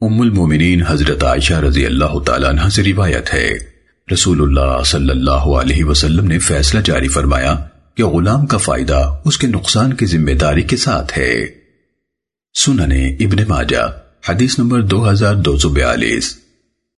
ام المومنین حضرت عائشہ رضی اللہ تعالیٰ عنہ سے روایت ہے۔ رسول اللہ صلی اللہ علیہ وسلم نے فیصلہ جاری فرمایا کہ غلام کا فائدہ اس کے نقصان کی ذمہ داری کے ساتھ ہے۔ سننے ابن ماجہ، حدیث نمبر دو ہزار دو سو بیالیس۔